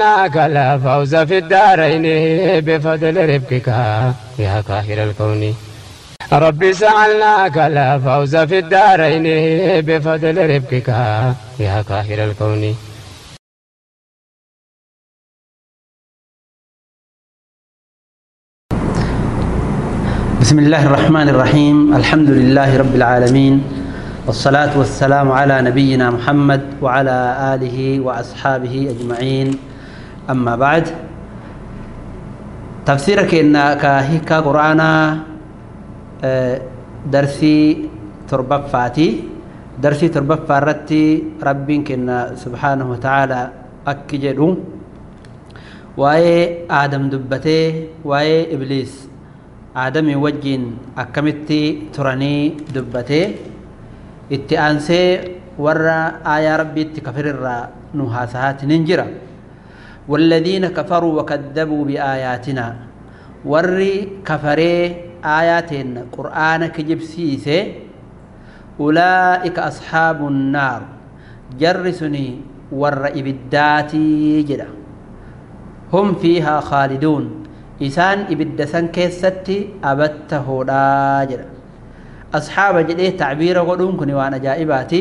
لك لا فوز في الدارين بفضل ربك يا قاهر الكون. ربي سألناك لا فوز في الدارين بفضل ربك يا قاهر الكون. بسم الله الرحمن الرحيم الحمد لله رب العالمين والصلاة والسلام على نبينا محمد وعلى آله وأصحابه أجمعين أما بعد تفسيرك إن كهيك قرآن آه، درسي تربة فاتي. درسي تربة فارتي ربك إن سبحانه وتعالى أكجده وآي آدم دبته وآي إبليس آدم يوجين أكمتي تراني دبته. اتأنسي ورّا آيا ربي اتكفر الرّا نوحاسهات ننجرّا والذين كفروا وكذبوا بآياتنا. وري كفري آياتنا قرآن كجب سيسي. أولئك أصحاب النار. جرسني ور إبداتي جدا. هم فيها خالدون. ibidda san keessatti abatta hodhaa jedha asxaaba jedhee tacbiira godhuun kun waan ajaa'ibaati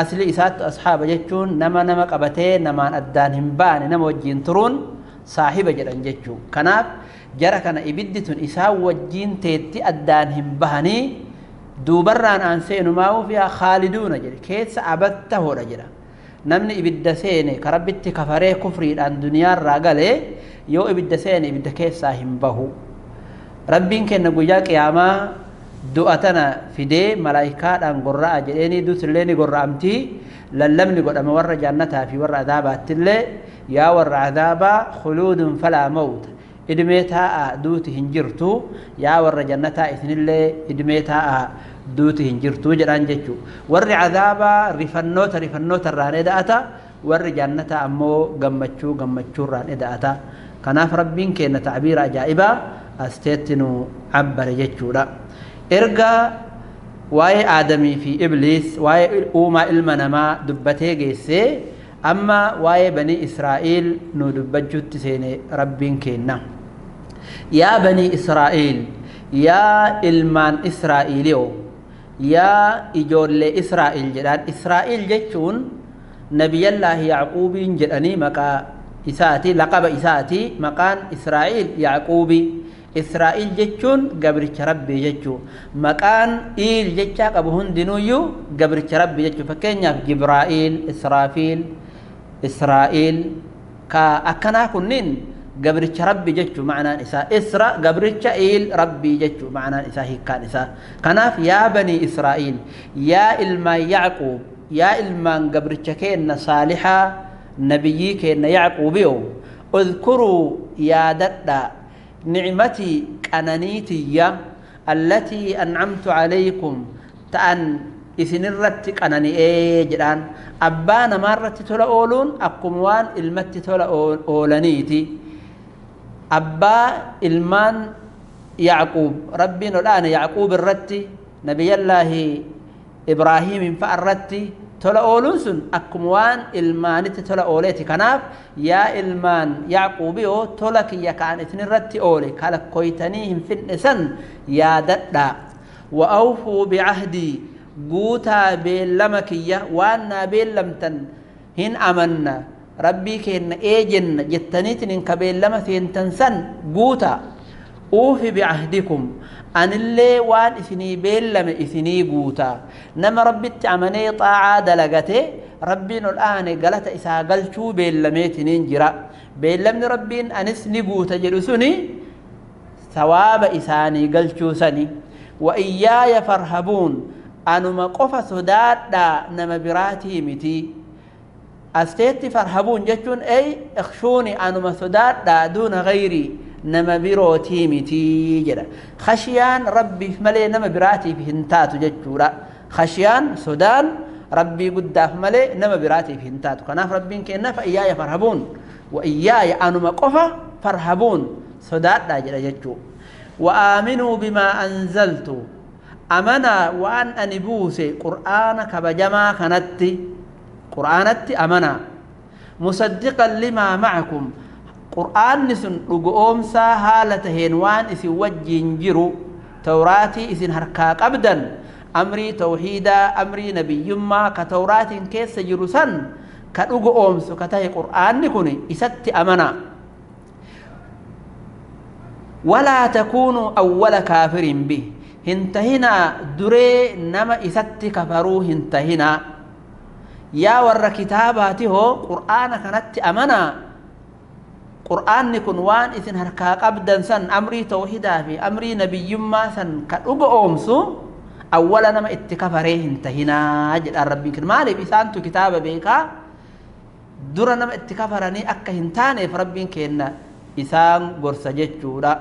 asli isaatti asxaaba jechuun nama nama qabatee namaan addaan hin baane nama wajjiin turuun saahiba jedhan jechuu kanaaf jara kana ibiddi tun isaan wajjiin teetti addaan hin bahanii duubarraan aan seenumaa'uu fi khaaliduuna jedhe. Keessa abatta hodha jedha namni ibidda seene ka rabbitti kafaree kufriidhaan duniyaarraa galee yoo ibidda seene ibidda keessaa hin bahu. Rabbiin kenna guyyaa qiyaamaa tana fidee malaayikaadhaan gorra'a jedheeni duutillee ni gorra'amtii lallabni godhama warra jannataa fi warra adaabaattillee yaa warra adaabaa khuluudun falaa mawta idimee taa'a duuti hin jirtu yaa warra jannataa isinillee idimee taa'a duuti hin jirtu jedhaan jechuu warri adaabaa rifannoota rifannoota irraan eda'ata warri jannataa ammoo gammachuu gammachuu irraan eda'ata kanaaf rabbiin kenna tacbiira ajaa'ibaa asteetti nu cabbare jechuudha erga waa'ee aadamii fi ibliis waa'ee uumaa ilma namaa dubbatee geessee amma waa'ee banii israa'iil nu dubbachuutti seene rabbiin kenna yaa banii israa'iil yaa ilmaan israa'iiliyoo yaa ijoollee israa'iil jedhaan. Israa'iil jechuun nabiyallaahi yacquubiin jedhanii maqaa isaati laqaba isaati maqaan israa'iil yacquubi israa'iil jechuun gabricha rabbii jechuu maqaan iil jechaa qabu hundinuuyyuu gabricha rabbii jechuu fakkeenyaaf jibraa'iil israafiil israa'iil ka akkanaa kunniin gabricha rabbii jechuu ma'anaan isaa isra gabricha iil rabbii jechuu ma'anaan isaa hiikkaan isaa kanaaf yaa banii israa'iil yaa ilmaan yacquub yaa ilmaan gabricha keenna saalixaa نبيي كان يعقوبيو اذكروا يا ددا نعمتي كنانيتي التي أنعمت عليكم. تأن إثنرت كناني إيه جدان. أبانا مرة تلا أولون أقموان إلمت تلا أولانيتي. أبا إلمان يعقوب ربنا الآن يعقوب الرتي نبي الله إبراهيم فأرتي. Tola ooluun sun akkuma waan ilmaanitti tola ooleeti kanaaf yaa ilmaan yacquubiyoo tola kiyya ka'an isin irratti oole kalakkoytanii hin fidhe san yaadadhaa wa awfuu bicahdii guutaa beellama kiyya waan naa beellamtan hin amanna rabbii keenna eejenna jettaniitin hin ka beellama seentan san guutaa uufi bicahdikum anillee waan isinii beellame isinii guutaa nama rabbitti amanee xaacaa dalagate rabbiin ol aane galata isaa galchuu beellameetiniin jira beellamni rabbiin anis ni guuta jedhu suni sawaaba isaanii galchuu sani wa iyyaaya farhabuun anuma qofa sodaadhaa nama biraatii miti asteetti farhabuun jechuun ey ikshuuni anuma sodaadhaa duuna gayrii نما بروتي متيجرا خشيان ربي ملي نما براتي بهنتا تججورا خشيان سودان ربي قد ملي نما براتي في تكناف ربي انك انف ايايا فرهبون. وايايا انما قفا فرهبون. سودان لا جرا ججو. وآمنوا بما أنزلتو. أمنا وأن أنبوسي. قرآن كبجما كانت قرآنتي أمنا. مصدقا لما معكم. Qur'aanni sun dhugoomsaa haala taheen waan isin wajjiin jiru tawraatii isin harkaa qabdan amrii tawxiidaa amrii nabiyyummaa ka tawraatiin keessa jiru san ka dhugoomsu ka tahe qur'aanni kun isatti amana walaa takuunuu awwala kaafirin bih hin tahinaa duree nama isatti kafaruu hin tahinaa yaa warra kitaabaati hoo qur'aana kanatti amanaa isin harkaa qabdan san amrii tawhidaa fi amrii nabiyyummaa san ka dhuga oomsu awwala nama itti kafaree hin tahinaa jedhaan rabbiin kenna maaliif isaantu kitaaba beekaa dura nama itti kafaranii akka hin taaneef rabbiin kenna isaan gorsa jechuudha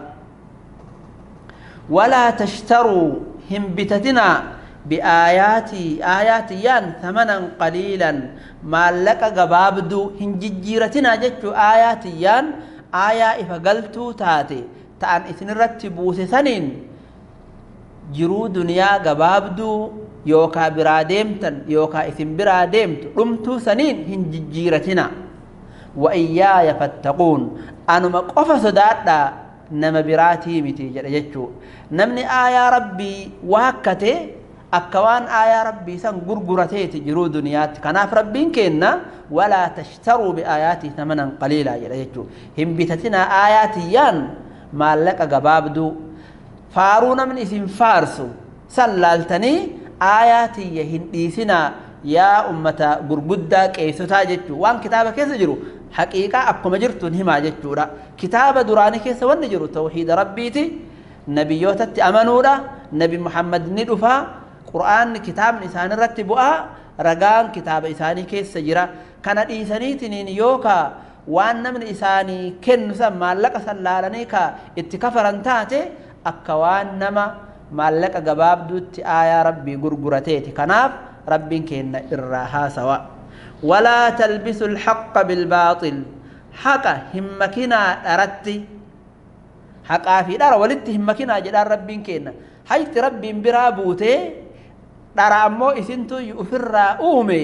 walaa tashtaruu hin bitatinaa biaayaatii aayaatiyyaan thamanan qaliilan maallaqa gabaabduu hin jijjiiratinaa jechuu aayaatiyyaan aayaa ifa galtuu taate ta'an isinirratti buuse saniin jiruu duniyaa gabaabduu yookaa biraa deemtan yookaa isin biraa deemtu dhumtuu saniin hin jijjiiratina wa iyyaaya fattaquun anuma qofa sodaadhaa nama biraatii miti jedha jechuu namni aayaa rabbii waakkate akka waan aayaa rabbii san gurgurateeti jiruu duniyaatti kanaaf rabbiin kenna walaa tashtaruu biaayaatii thamanan qaliilaa jedha jechuu hin bitatinaa aayaatiyyaan maallaqa gabaabduu faaruu namni isin faarsu san laaltanii aayaatiyya hin dhiisinaa yaa ummata gurguddaa qeessotaa jechuu waan kitaaba keessa jiru haqiiqaa akkuma jirtuun himaa jechuudha kitaaba duraanii keessa wanni jiru tawxiida rabbiiti nabiyyootatti amanuudha nabi muhammad ni dhufaa qur'aanni kitaabni isaan irratti bu'aa ragaan kitaaba isaanii keessa jira kana dhiisaniitiniin yookaa waan namni isaanii kennu san maallaqa san laalanii ka itti kafaran taate akka waan nama maallaqa gabaabduutti aayaa rabbii gurgurateeti kanaaf rabbiin kenna irraa haasawa walaa talbisu alhaqqa bilbaaxil haqa hin makinaa dharatti haqaa fi dhara walitti hin makinaa jedhaan rabbiin kenna hayti rabbiin biraa buutee dhara ammoo isintu ufirraa uume.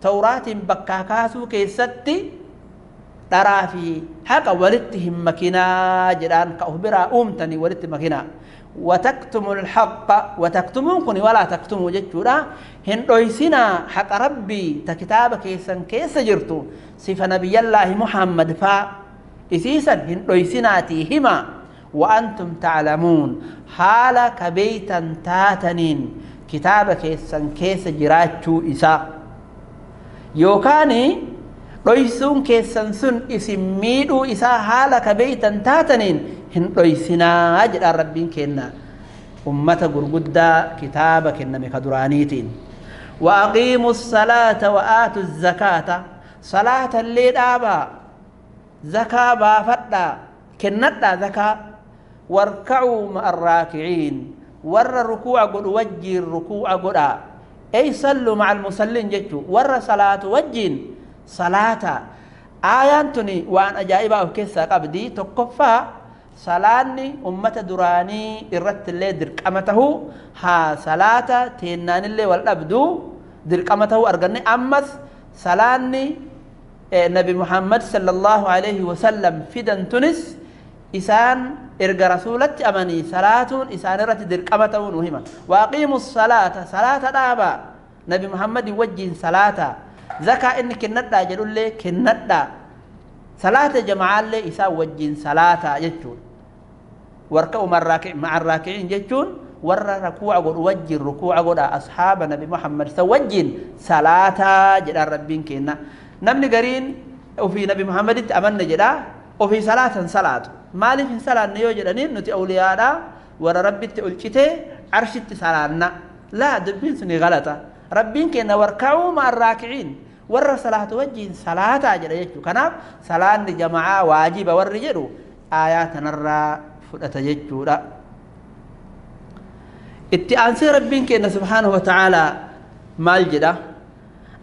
Tawraatiin bakkaa kaasuu keessatti dharaa fi haqa walitti hin makinaa jedhaan ka uf biraa uumtanii walitti makinaa. وتكتموا الحق وتكتمون كوني ولا تكتموا جتشورا هن دويسنا حق ربي تكتاب كيسن كيس جرتو صفة نبي الله محمد فا إسيسا هن دويسناتي وأنتم تعلمون حال كبيتا تاتنين كتاب كيسن كيس جراتشو إسا يوكاني دويسون كيسن سن اسم ميدو إسا حال كبيتا تاتنين dhoysinaa jedhaan rabbiin kenna ummata gurguddaa kitaaba kenname ka duraaniitiin. وأقيموا الصلاة وآتوا الزكاة صلاة اللي دابا زكاة بافدا كنتا زكاة واركعوا مع الراكعين ورر ركوع قد وجه الركوع قد أي صلوا مع المسلين جتو ورر صلاة وجين صلاة آيانتني وان أجائبا وكثا قبدي تقفى صلاة أمة دراني إرت اللي درقمته ها صلاة تنان اللي والأبدو درقمته أرغني امث صلاة نبي محمد صلى الله عليه وسلم في دن تونس isaan erga rasuulatti amanii salaatuun isaan irratti dirqama tahuu nu hima waaqiimu salaata salaata dhaaba nabi muhammadin wajjiin salaata zakaa inni kennadhaa jedhullee kennadhaa salaata jamacaallee isaa wajjiin salaata jechuudha warka'u maca arraaki'iin jechuun warra rakuuca godhu wajjin rukuuca godha ashaaba nabi muhammad isa wajjin salaataa jedhaan rabbiin kenna namni gariin ofii nabi muhammaditti amanne jedha ofii salaatan salaatu maaliif hin salaanne yoo jedhaniin nuti awliyaadha warra rabbitti olchitee arshitti salaanna laa dubbiin suni galata rabbiin kenna warka'uu maca arraakiciin warra salaatu wajjiin salaataa jedha jechuu kanaaf salaanni jama'aa waajiba warri jedhu aayaa tanarraa fudhata jechuudha itti aansee rabbiin kenna subhaanahu wa ta'aalaa maal jedha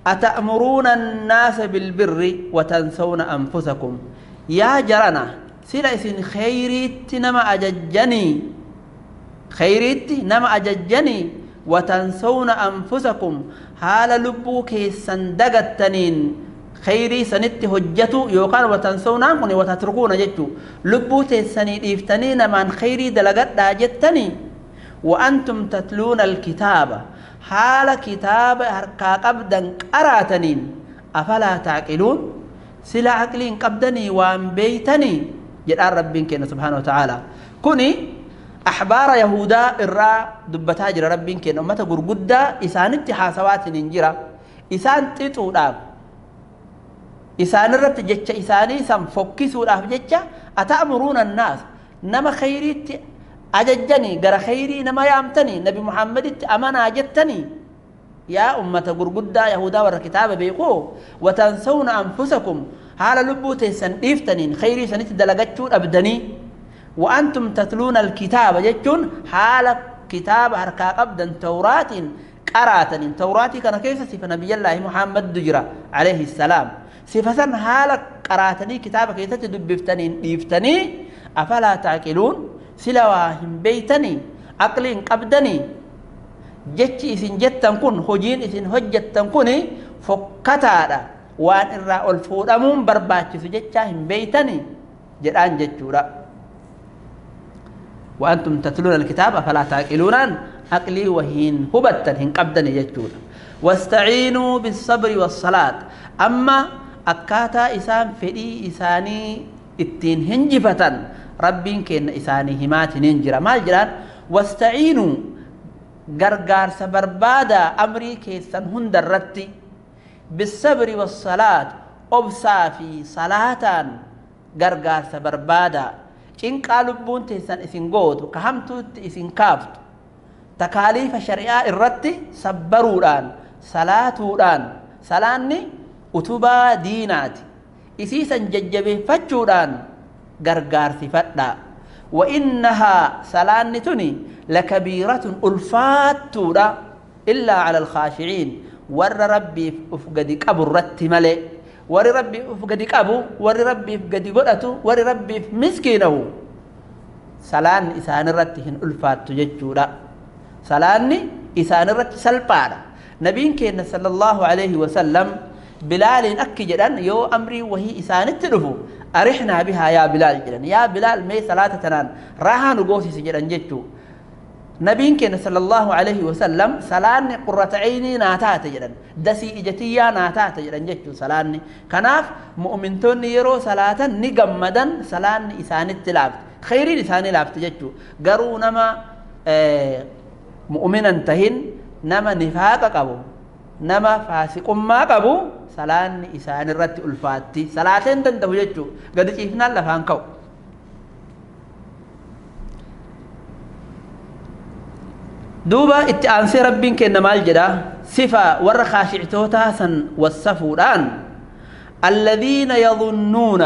أتأمرون الناس بالبر وتنسون أنفسكم يا جرنا سلا إسن خيريت نما أججني. خيريت نما أججني. وتنسون أنفسكم. حال لبوك سندقتنين khayrii sanitti hojjatu yookaan watansawnaan kun watatrukuuna jechuu lubbuu teessanii dhiiftanii namaan khayrii dalagadhaa jettanii وأنتم تتلون الكتاب. حال كتاب هركا قبدا قراتنين أفلا تعقلون؟ سلا عقلين قبدني وان بيتني ربين كنا سبحانه وتعالى. كوني أحبار يهودا إرى دبتا جرى ربين كنا أمتا قرقودا إسان اتحاسوات ننجرى إسان تيتو داب. إسان الرت جتش إساني سم فكسوا داب جتش أتأمرون الناس. نما خيريت أججني. غير خيري نما يامتني. نبي محمد أمانا جتني. يا أمة قرقودا يهودا ورا كتاب بيقو. وتنسون أنفسكم. حال لبو تيسن إفتنين خيري سنت دلقتشون أبدني. وأنتم تتلون الكتاب جتشون حال كتاب هركا قبدا توراة قراتن توراتي كان كيف؟ صفة نبي الله محمد دجرة عليه السلام. صفة حال قرأتني كتاب كيف تدبفتنين إفتني أفلا تعقلون؟ سلوا هم بيتني. عقلين قبدني. jechi isin jettan kun hojiin isin hojjettan kun fokkataadha waan irraa ol fuudhamuun barbaachisu jechaa hin beeytani? Jedhaan jechuudha. وأنتم تتلون الكتاب فلا تعقلون عقلي وهين هبتا هن قبدا يجودا واستعينوا بالصبر والصلاة أما أكاتا إسان فدي إساني التين هنجفة ربين كين إساني همات ننجر ما الجران واستعينوا gargaarsa barbaada amrii keessan hunda irratti بالصبر والصلاة أبصى في صلاة غرغار سبربادا إن قالوا تيسان إثن قوت وكهمت إثن كافت. تكاليف شريعة الرد سبروا الآن صلاة الآن صلاة أتوبا دينات إسيسا ججبه فجوا الآن غرغار سفتنا وإنها صلاة لكبيرة ألفات إلا على الخاشعين. ور ربي أفقد أبو الرت ملئ ور ربي أفقد أبو ور ربي أفقد قدأتو ور ربي مسكينه سلان إسان الرتهن ألفات ججودا سلان إسان الرت سلبادا نبين كينا صلى الله عليه وسلم بلال أكي جدان يو أمري وهي إسان التلفو أرحنا بها يا بلال جدان يا بلال مي صلاة تنان راها نقوسي سجدان ججو نبين كان صلى الله عليه وسلم سلاني قرة عيني ناتات جدا. دسي إجتيا ناتات جدا. جتشو سلاني. كناف مؤمنتون يرو صلاة نقمدا سلاني إساني التلافت خيري إساني لافت جتشو قروا نما آه مؤمنا تهن نما نفاق قبو. نما فاسق ما قبو. سلاني إساني الرت ألفاتي. صلاة تنتهو جتشو قد شفنا لفان كو. دوبا اتعانسي ربين كنا مال جدا. صفة ور خاشعتوتا سن والسفوران الذين يظنون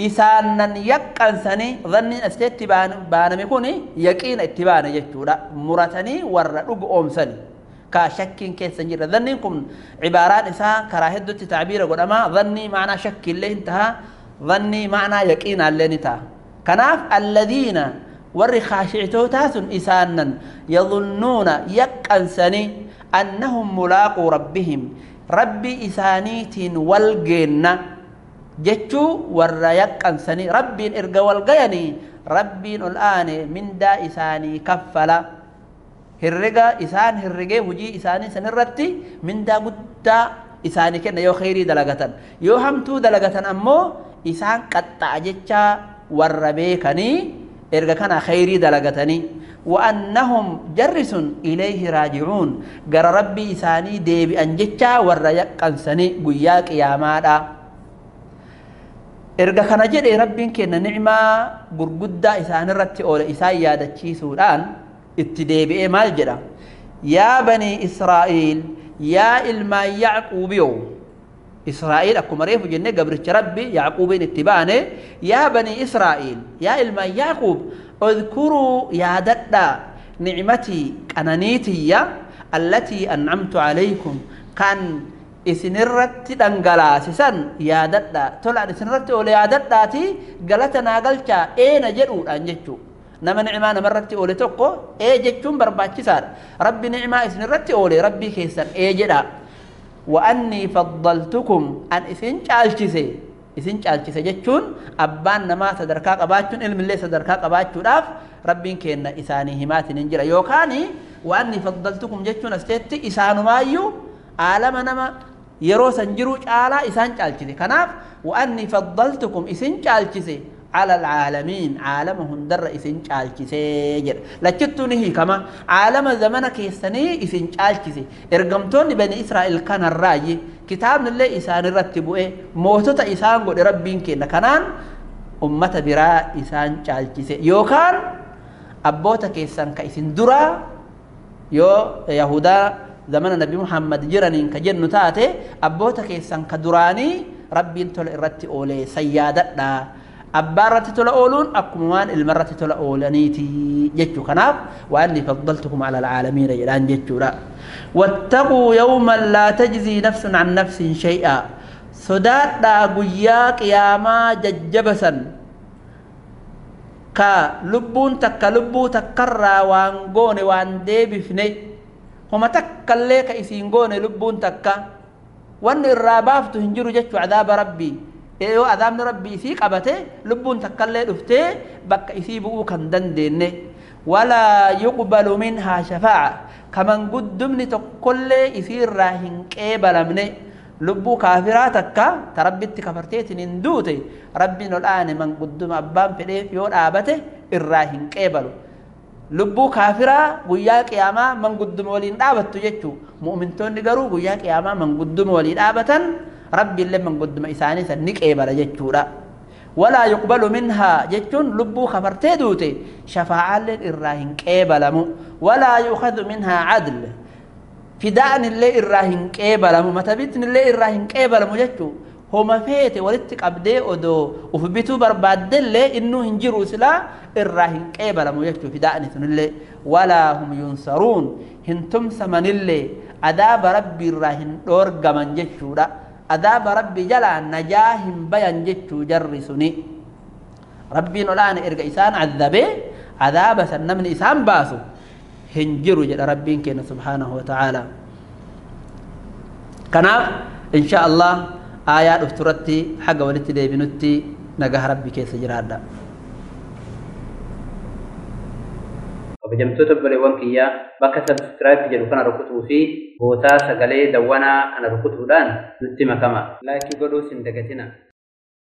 إسانا يقن سني ظن أستيت بان ميكوني يقين اتبان يجتورا. مرتني ور رق أوم سني. كشك كيس سنجر. ظنكم عبارات إسا كراهدو تعبير قدما ظني معنى شك اللي انتهى ظني معنى يقين اللي انتهى كناف الذين isaanan yadunnuuna yaqqansanii annahum mulaaquu rabbihim rabbi isaaniitiin wal geenna jechuu warra yaqqansanii rabbiin erga wal gayanii rabbiin ol aane mindaa isaanii kaffala herrega isaan herregee hujii isaanii san irratti mindaa guddaa isaanii kenna yoo khayrii dalagatan yoo hamtuu dalagatan ammoo isaan qaxxa'a jechaa warra beekanii erga kana khayrii dalagatanii وأنهم جرس إليه راجعون. جر ربي إساني ديبي أنجتشا والريقان سني قياك يا مادا إرجع كان جد ربين كنا نعمة غرغدة إسان رتي أول إسان يادا سودان. اتديبي مال جدا. يا بني إسرائيل يا إلما يعقوبيو. إسرائيل أكما ريفو جنة قبرتش ربي يعقوبين اتباعنا يا بني إسرائيل يا إلما يعقوب اذكروا يا دتا نعمتي كنانيتي التي أنعمت عليكم. كان إسنرت دنقلاسسا يا دتا طلع إسنرت أولي يا دتا قلتنا قلتا أين جرؤ أنجتو نما نعمة نمرت أولي توقو أي جتون برباتشسار ربي نعمة إسنرت أولي ربي كيسر أي جرؤ وأني فضلتكم أن إسنج ألتسي إسنج ألتسي جتشون أبان نما صدركا قباتشون إلم اللي صدركا قباتشون أف ربين كينا إساني هماتي ننجرا. يوكاني وأني فضلتكم جتشون أستيتي إسان مايو عالم نما يروس انجروش على إسنج ألتسي كناف وأني فضلتكم إسنج ألتسي على العالمين عالم هندر إسن چالچسي جد لچتوني هي كما عالم زمن كيسني إسن چالچسي إرغمتون بني إسرائيل كان الرأي. كتاب الله إسان رتبوا إيه موتة إسان قد ربين كينا. كنان أمة براء إسان چالچسي يوكان أبوتا كيسان كإسن درا. يو يهودا زمن النبي محمد جرانين كجن تاتي أبوتا كيسان كدراني ربين تول إرتي أولي سيادتنا. أبارت تلأولون أكموان المرت تلأولنيتي جتشو خناف وأني فضلتكم على العالمين يلان جتشو واتقوا يوما لا تجزي نفس عن نفس شيئا. صدات لا يا ما ججبسا. كا لبون تك لبو تكرى وانقون وان دي بفني هما تك الليك إسينقون لبون تك وان الرابافت هنجر جتشو عذاب ربي. Yoo adaabni rabbii isii qabate lubbuun takkallee dhuftee bakka isii bu'uu kan dandeenye walaa yuqbalu minhaa shafaaca. Kaman guddumni tokkollee isii irraa hin qeebalamne. Lubbuu kaafiraa takka ta rabbitti kafarteetiin hin duute. Rabbiin aane man gudduma abbaan fedheef yoo dhaabate irraa hin qeebalu. Lubbuu kaafiraa guyyaa qiyaamaa man gudduma waliin dhaabattu jechuu. Mu'mintoonni garuu guyyaa qiyaamaa man gudduma walii dhaabatan rabbi illee mangudduma isaanii san ni qeebala jechuudha walaa yuqbalu minhaa jechuun lubbuu kafartee duute shafaacaalleen irraa hin qeebalamu walaa yukhadu minhaa cadl fidaan illee irraa hin qeebalamu matabitni illee irraa hin qeebalamu jechuu homa feete walitti qabdee odoo uf bituu barbaaddellee innuu hin jiru silaa irraa hin qeebalamu jechuu fidaani sunillee walaa hum yunsaruun hin tumsamanillee adaaba عذاب ربي جلا نجاهم بين جتو جرسوني ربي نلان إرقى إسان عذابه عذاب سنمن إسان باسو. هنجروا جل ربي كينا سبحانه وتعالى. كنا إن شاء الله آيات أفترتي حق ولتي دي بنتي نجاه ربي كيس جرادا kabajamtoota obboleewwan kiyyaa bakka sabskiraayib jedhu kana rukutuu fi gootaa sagalee dawwanaa kana rukutuudhaan nutti makama laayikii godhuus hin dagatina